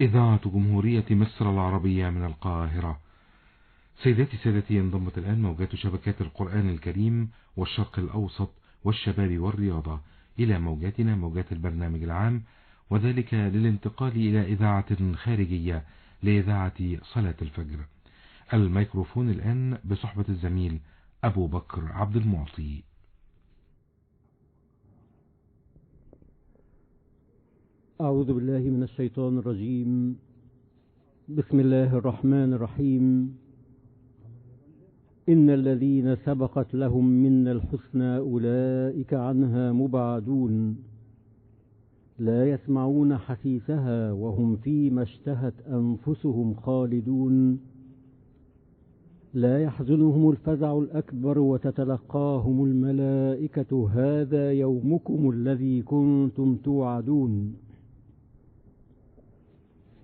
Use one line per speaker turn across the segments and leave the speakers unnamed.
إذاعة جمهورية مصر العربية من القاهرة. سيداتي سادتي انضمت الآن موجات شبكات القرآن الكريم والشرق الأوسط والشباب والرياضة. إلى موجاتنا موجات البرنامج العام وذلك للانتقال إلى إذاعة خارجية لإذاعة صلاة الفجر. الميكروفون الآن بصحبة الزميل أبو بكر عبد المعطي.
أعوذ بالله من الشيطان الرجيم. بسم الله الرحمن الرحيم. إن الذين سبقت لهم من الحسنى أولئك عنها مبعدون. لا يسمعون حسيسها وهم فيما اشتهت أنفسهم خالدون. لا يحزنهم الفزع الأكبر وتتلقاهم الملائكة. هذا يومكم الذي كنتم توعدون.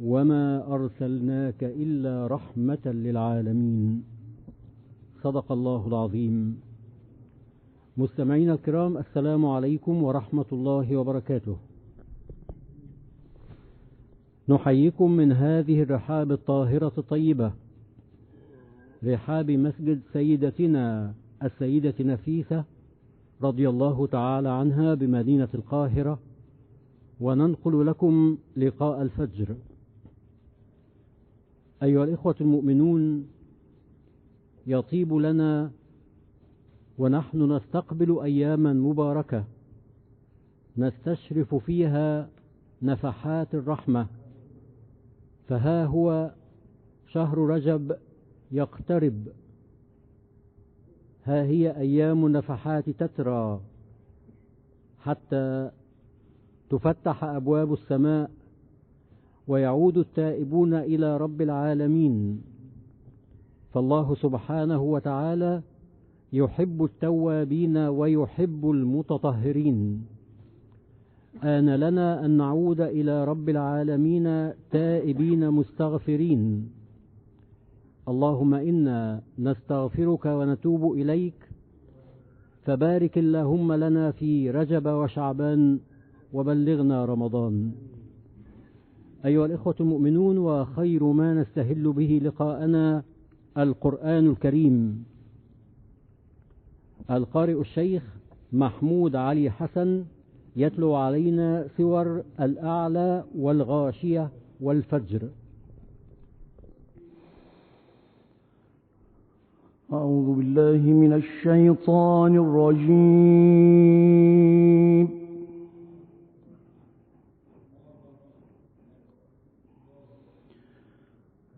وما أرسلناك إلا رحمة للعالمين صدق الله العظيم مستمعين الكرام السلام عليكم ورحمة الله وبركاته نحييكم من هذه الرحاب الطاهرة الطيبة رحاب مسجد سيدتنا السيدة نفيسة رضي الله تعالى عنها بمدينة القاهرة وننقل لكم لقاء الفجر۔ أيها الإخوة المؤمنون يطيب لنا ونحن نستقبل أياما مباركة نستشرف فيها نفحات الرحمة. فها هو شهر رجب يقترب. ها هي أيام نفحات تترى حتى تفتح أبواب السماء. ويعود التائبون إلى رب العالمين. فالله سبحانه وتعالى يحب التوابين ويحب المتطهرين. آن لنا أن نعود إلى رب العالمين تائبين مستغفرين. اللهم إنا نستغفرك ونتوب إليك. فبارك اللهم لنا في رجب وشعبان وبلغنا رمضان. أيها الإخوة المؤمنون وخير ما نستهل به لقاءنا القرآن الكريم. القارئ الشيخ محمود علي حسن يتلو علينا سور الأعلى والغاشية والفجر.
أعوذ بالله من الشيطان الرجيم.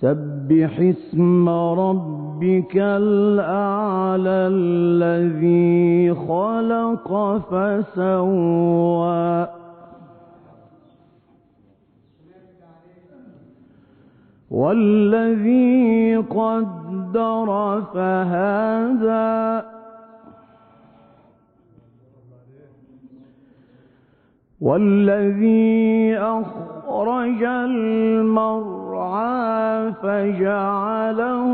سبح اسم ربك الأعلى الذي خلق فسوى. والذي قدر فهذا والذي أخرج المرعى فجعله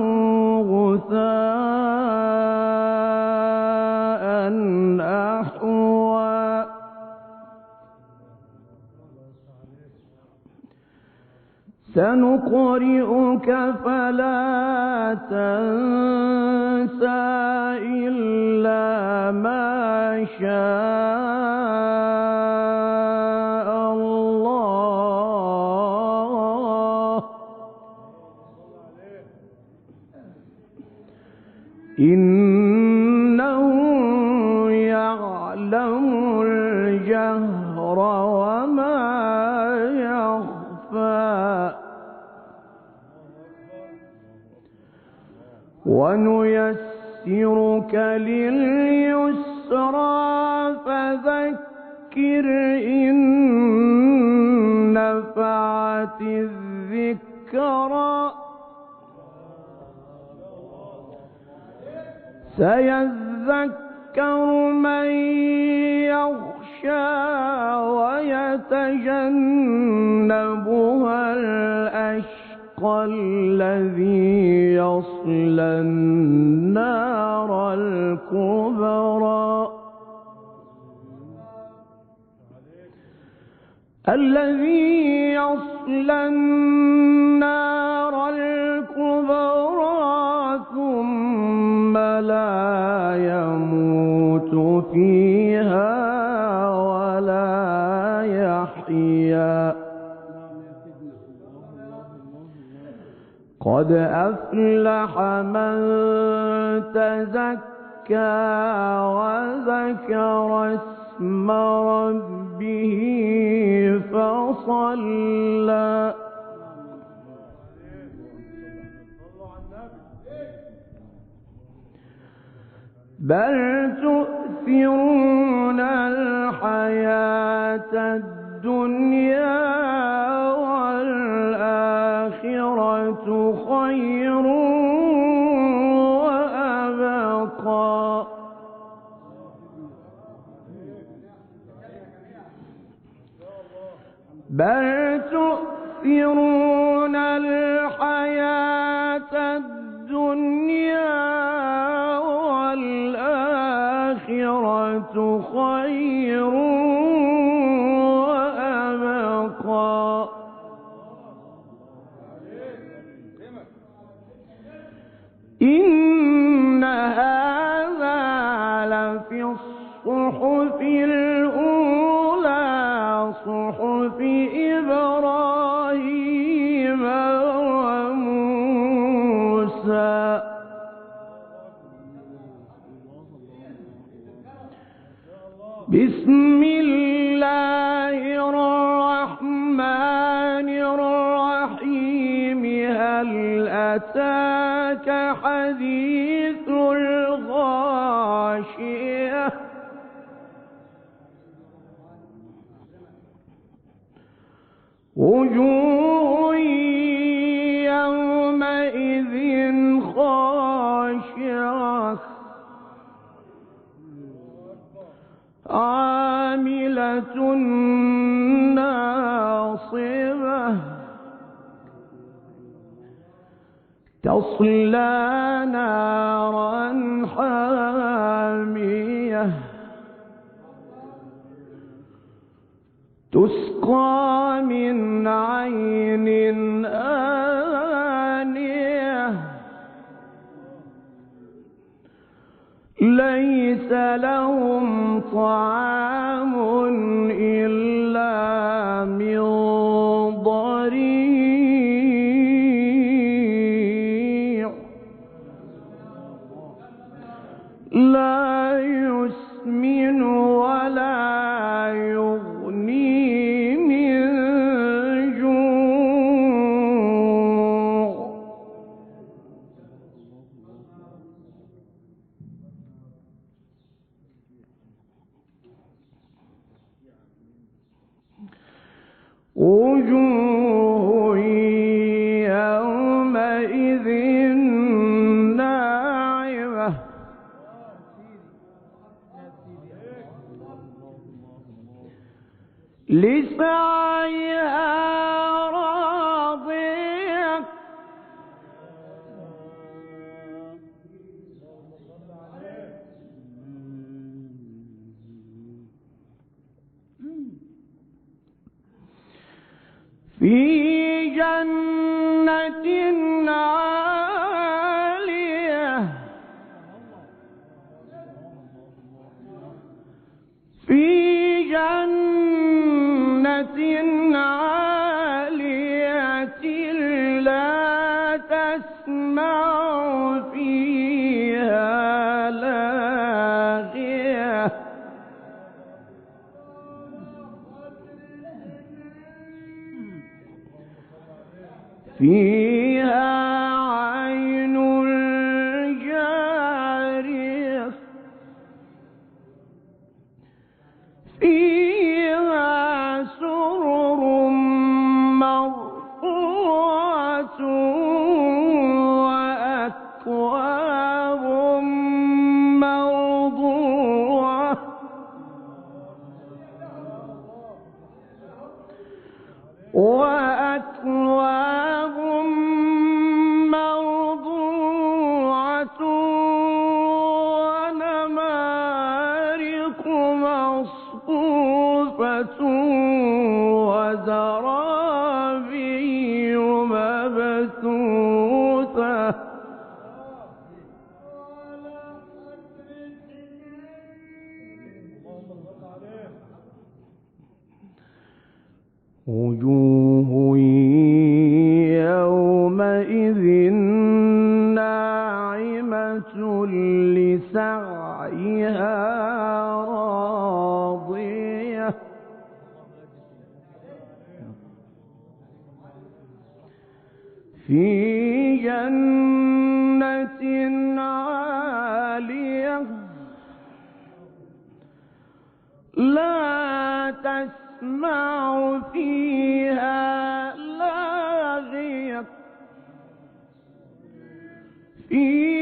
غثاء أحوى. سنقرئك فلا تنسى إلا ما شاء. إن الذي يصلى النار الكبرى. الذي يصلى النار الكبرى ثم لا يموت فيه. قد أفلح من تزكى وذكر اسم ربه فصلى بل تؤثرون الحياة الدنيا بل عاملة ناصبة. تصلى نارا حامية. تسقى من عين آمنة. ليس لهم طعام إلا جنة عالية في عليها راضية في جنة عالية لا تسمع فيها لاغية في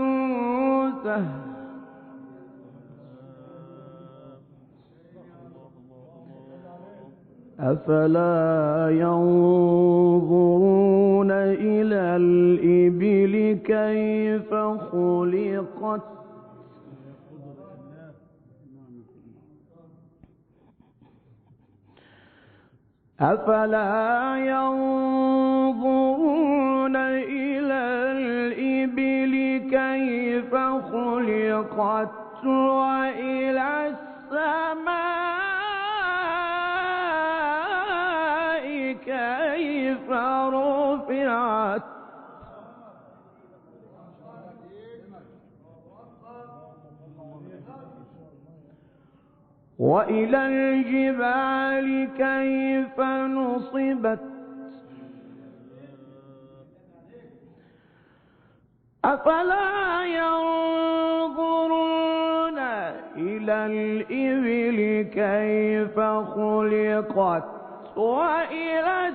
مبثوثة. أفلا ينظرون إلى الإبل كيف خلقت؟ أفلا ينظرون إلى الإبل كيف خلقت وإلى السماء وإلى الجبال كيف نصبت أفلا ينظرون إلى الإبل كيف خلقت وإلى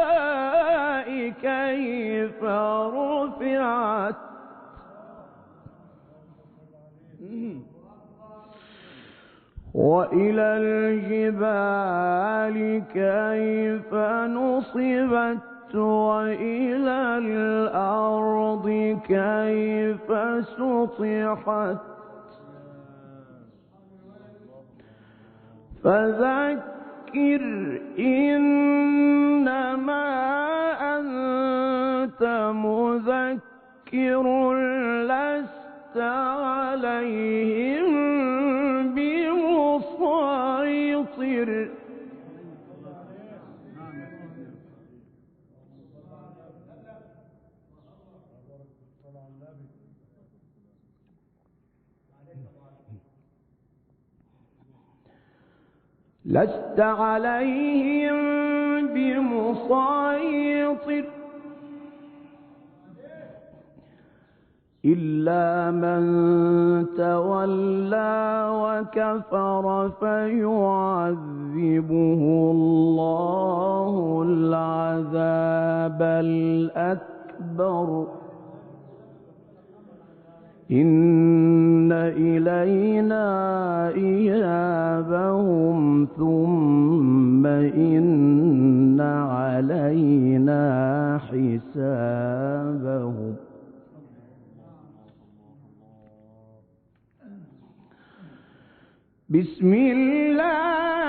السماء كيف رفعت وإلى الجبال كيف نصبت وإلى الأرض كيف سطحت فذكر إنما أنت مذكر لست عليهم لست عليهم بمسيطر إلا من تولى وكفر فيعذبه الله العذاب الأكبر. إن إلينا إيابهم ثم إن علينا حسابهم. بسم الله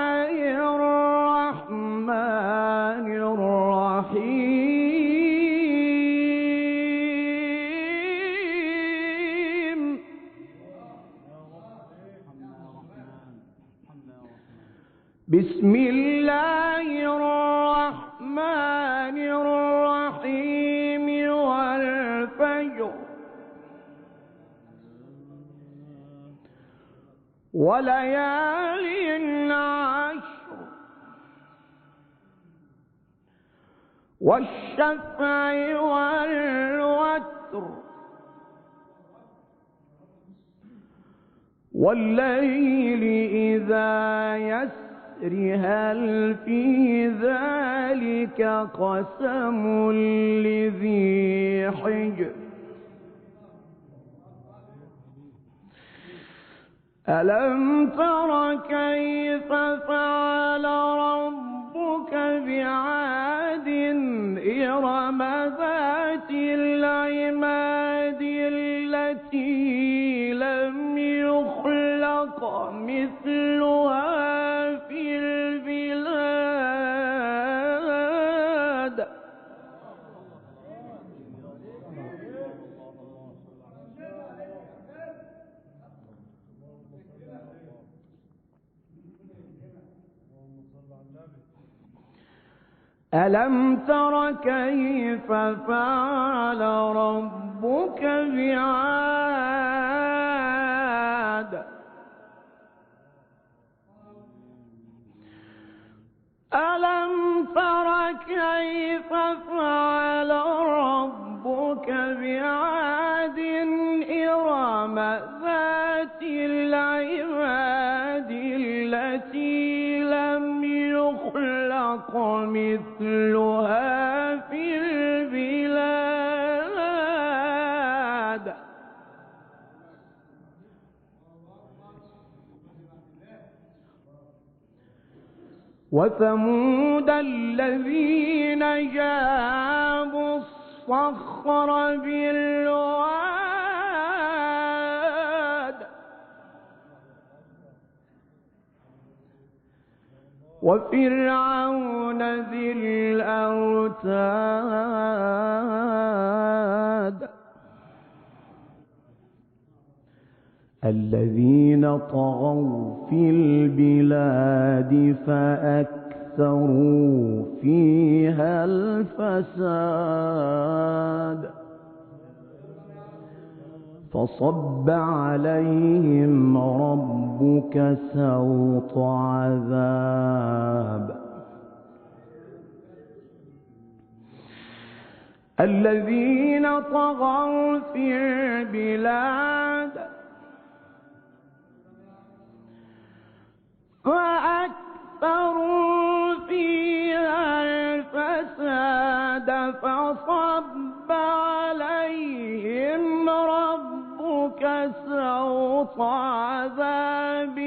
بسم الله الرحمن الرحيم والفجر. وليالي العشر. والشفع والوتر. والليل إذا يسر. العصر هل في ذلك قسم لذي حجر ألم تر كيف فعل ربك بعاد إرم ذات العماد التي لم يخلق مثلها ألم تر كيف فعل ربك بعاد؟ ألم تر كيف فعل ربك بعاد؟ مثلها في البلاد. وثمود الذين جابوا الصخر بالواد وفرعون ذي الأوتاد الذين طغوا في البلاد فأكثروا فيها الفساد فصب عليهم ربك سوط عذاب. الذين طغوا في البلاد فأكثروا فيها الفساد فصب عليهم سوط عذاب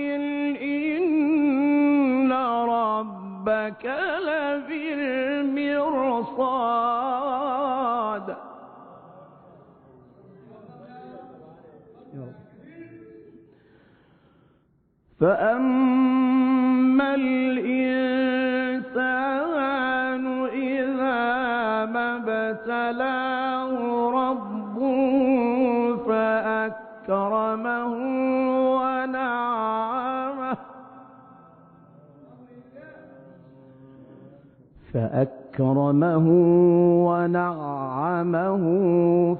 إن ربك لبالمرصاد فأما الإنسان إذا ما ابتلاه أكرمه ونعمه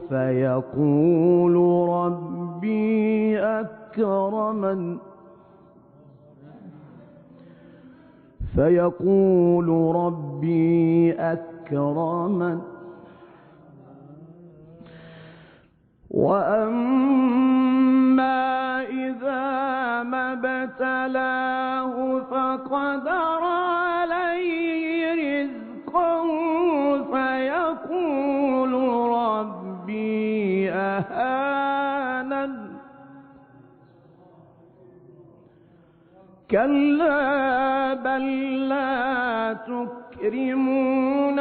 فيقول ربي أكرمن. فيقول ربي أكرمن. وأما إذا ما ابتلاه فقدر كلا بل لا تكرمون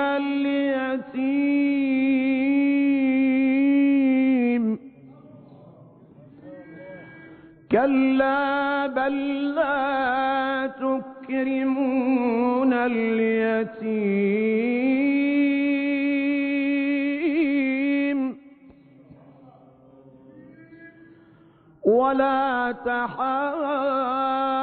اليتيم كلا بل لا تكرمون اليتيم ولا تحاولون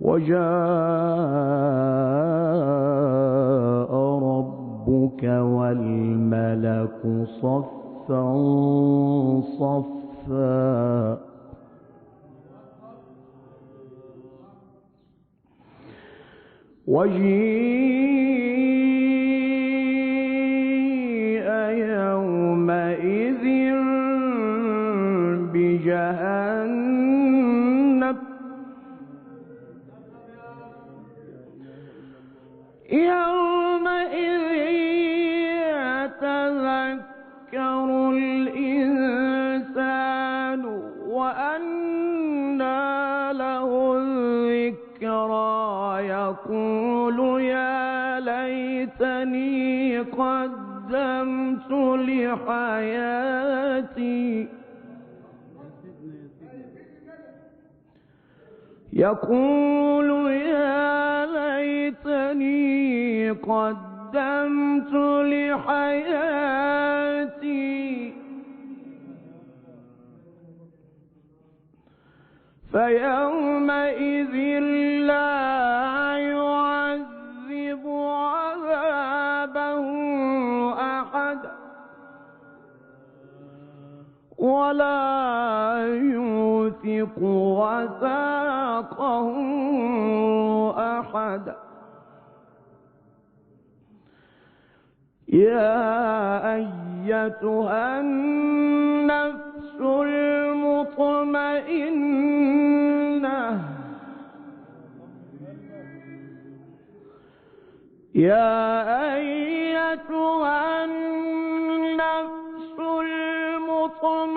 وجاء ربك والملك صفا صفا. وجيء قدمت لحياتي. فيومئذ لا يعذب عذابه أحد ولا يوثق وثاقه أحد. يا أيتها النفس المطمئنة يا أيتها النفس المطمئنة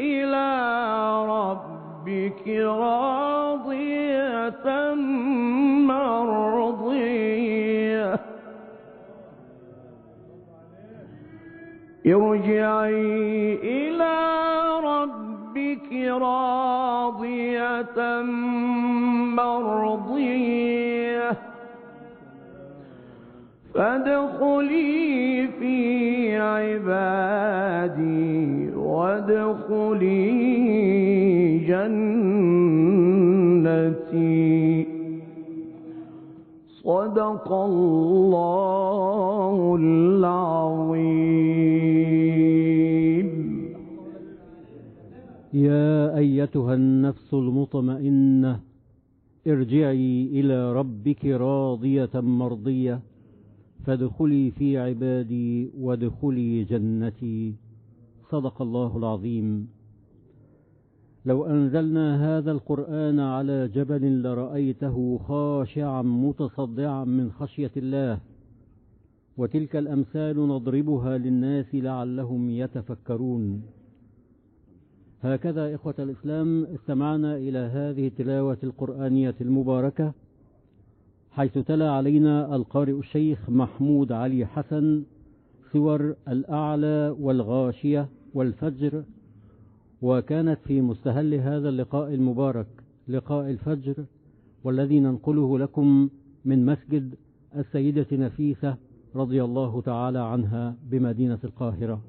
إلى ربك راضية ارجعي إلى ربك راضية مرضية. فادخلي في عبادي وادخلي جنتي. صدق الله
أيتها النفس المطمئنة ارجعي إلى ربك راضية مرضية فادخلي في عبادي وادخلي جنتي. صدق الله العظيم. لو أنزلنا هذا القرآن على جبل لرأيته خاشعا متصدعا من خشية الله وتلك الأمثال نضربها للناس لعلهم يتفكرون. هكذا إخوة الإسلام استمعنا إلى هذه التلاوة القرآنية المباركة حيث تلا علينا القارئ الشيخ محمود علي حسن سور الأعلى والغاشية والفجر وكانت في مستهل هذا اللقاء المبارك لقاء الفجر والذي ننقله لكم من مسجد السيدة نفيسة رضي الله تعالى عنها بمدينة القاهرة.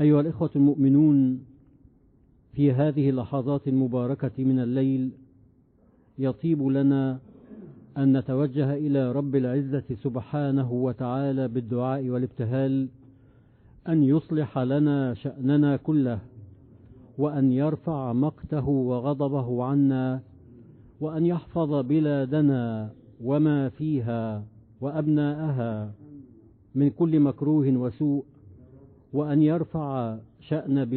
أيها الإخوة المؤمنون في هذه اللحظات المباركة من الليل يطيب لنا أن نتوجه إلى رب العزة سبحانه وتعالى بالدعاء والابتهال أن يصلح لنا شأننا كله وأن يرفع مقته وغضبه عنا وأن يحفظ بلادنا وما فيها وأبناءها من كل مكروه وسوء وأن يرفع شأن